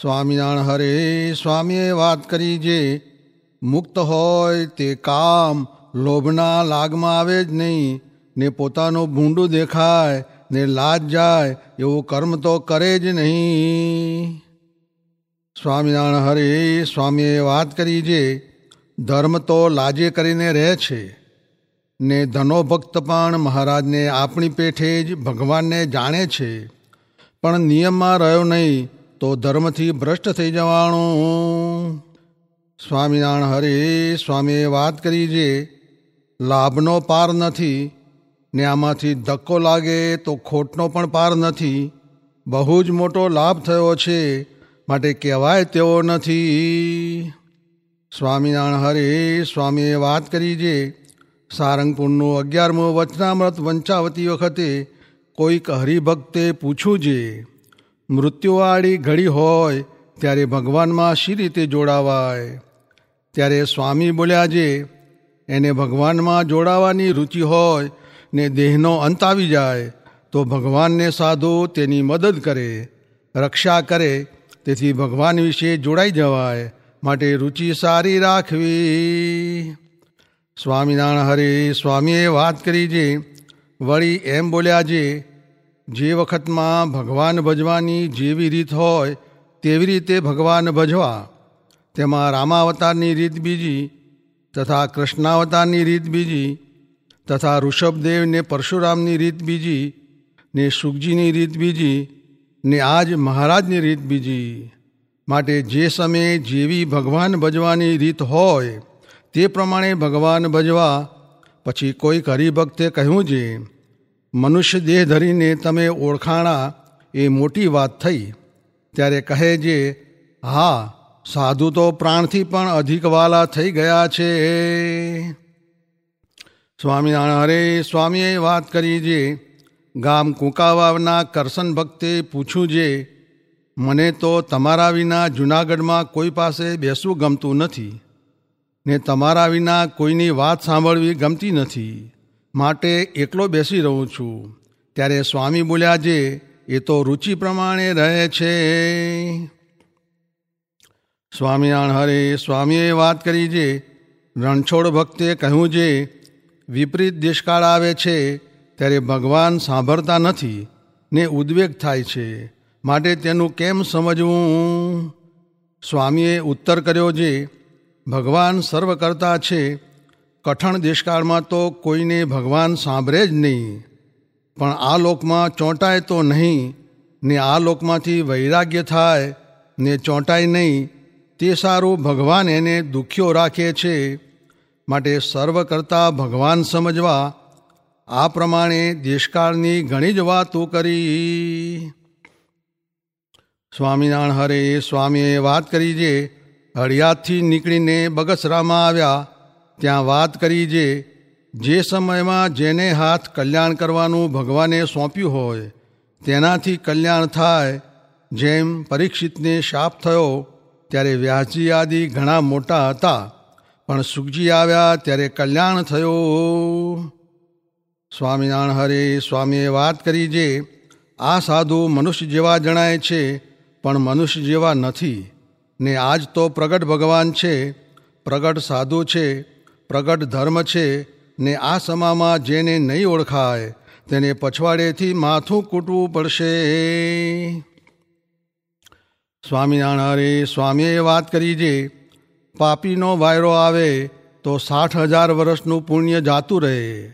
સ્વામિનારાયણ હરે સ્વામીએ વાત કરી જે મુક્ત હોય તે કામ લોભના લાગમાં આવે જ નહીં. ને પોતાનું ભૂંડું દેખાય, ને લાજ જાય, એવું કર્મ તો કરે જ નહીં. સ્વામિનારાયણ હરે સ્વામીએ વાત કરી જે ધર્મ તો લાજે કરીને રહે છે. ને ધનો ભક્ત પણ મહારાજને આપણી પેઠે જ ભગવાનને જાણે છે. પણ નિયમમાં રહ્યો નહીં. તો ધર્મથી ભ્રષ્ટ થઈ જવાનું. સ્વામિનારાયણ હરે, સ્વામીએ વાત કરી જે, લાભનો પાર નથી, ને આમાંથી ધક્કો લાગે તો ખોટનો પણ પાર નથી. બહુ જ મોટો લાભ થયો છે, માટે કહેવાય તેવો નથી. સ્વામિનારાયણ હરે, સ્વામીએ વાત કરી જે, સારંગપુરનું અગિયારમું વચનામૃત વંચાવતી વખતે કોઈક હરિભક્તે પૂછ્યું જે મૃત્યુવાળી ઘડી હોય, ત્યારે ભગવાનમાં શી રીતે જોડાવાય? ત્યારે સ્વામી બોલ્યા જે, એને ભગવાનમાં જોડાવાની રુચિ હોય ને દેહનો અંત આવી જાય, તો ભગવાનને સાધુ તેની મદદ કરે, રક્ષા કરે, તેથી ભગવાન વિશે જોડાઈ જવાય, માટે રુચિ સારી રાખવી. સ્વામિનારાયણ હરે, સ્વામીએ વાત કરી જે, વળી એમ બોલ્યા જે જે વખતમાં ભગવાન ભજવાની જેવી રીત હોય તેવી રીતે ભગવાન ભજવા. તેમાં રામાવતારની રીત બીજી, તથા કૃષ્ણાવતારની રીત બીજી, તથા ઋષભદેવ ને પરશુરામની રીત બીજી, ને સુખજીની રીત બીજી, ને આજ મહારાજની રીત બીજી. માટે જે સમયે જેવી ભગવાન ભજવાની રીત હોય, તે પ્રમાણે ભગવાન ભજવા, પછી કોઈક હરિભક્તે કહ્યું છે મનુષ્ય દેહ ધરીને તમે ઓળખાણા એ મોટી વાત થઈ. ત્યારે કહે જે, હા, સાધુ તો પ્રાણથી પણ અધિક વાલા થઈ ગયા છે. સ્વામિનારાયણ હરે, સ્વામીએ વાત કરી જે, ગામ કુંકાવાવના કરશન ભક્તે પૂછ્યું જે, મને તો તમારા વિના જૂનાગઢમાં કોઈ પાસે બેસવું ગમતું નથી. ને તમારા વિના કોઈની વાત સાંભળવી ગમતી નથી. માટે એકલો બેસી રહું છું. ત્યારે સ્વામી બોલ્યા જે એ તો રુચિ પ્રમાણે રહે છે. સ્વામિનારાયણ, હરે સ્વામીએ વાત કરી જે. રણછોડ ભક્તે કહ્યું જે, વિપરીત દેશકાળ આવે છે, ત્યારે ભગવાન સાંભળતા નથી ને ઉદ્વેગ થાય છે. માટે તેનું કેમ સમજવું? સ્વામીએ ઉત્તર કર્યો જે, ભગવાન સર્વ કરતા છે કઠણ દેશકાળમાં તો કોઈને ભગવાન સાંભળે જ નહીં. પણ આ લોકમાં ચોંટાય તો નહીં, ને આ લોકમાંથી વૈરાગ્ય થાય, ને ચોંટાય નહીં, તે સારું ભગવાન એને દુખ્યો રાખે છે. માટે સર્વ કરતા ભગવાન સમજવા, આ પ્રમાણે દેશકાળની ઘણી જ વાતો કરી. સ્વામિનારાયણ હરે, સ્વામીએ વાત કરી જે, હળિયાદથી નીકળીને બગસરામાં આવ્યા. ત્યાં વાત કરી જે જે સમયમાં જેને હાથ કલ્યાણ કરવાનું ભગવાને સોંપ્યું હોય, તેનાથી કલ્યાણ થાય, જેમ પરીક્ષિતને શાપ થયો, ત્યારે વ્યાસજી આદિ ઘણા મોટા હતા, પણ સુખજી આવ્યા ત્યારે કલ્યાણ થયો. સ્વામિનારાયણ હરે, સ્વામીએ વાત કરી જે, આ સાધુ મનુષ્ય જેવા જણાય છે, પણ મનુષ્ય જેવા નથી, ને આજ તો પ્રગટ ભગવાન છે, પ્રગટ સાધુ છે પ્રગટ ધર્મ છે ને આ સમામાં જેને નહીં ઓળખાય, તેને પછવાડેથી માથું કૂટવું પડશે. સ્વામિનારાયણ હરે સ્વામીએ વાત કરી જે, પાપીનો વાયરો આવે તો સાઠ હજાર વર્ષનું પુણ્ય જાતું રહે.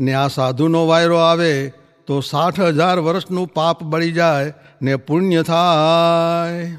ને આ સાધુનો વાયરો આવે તો સાઠ હજાર વર્ષનું પાપ બળી જાય ને પુણ્ય થાય.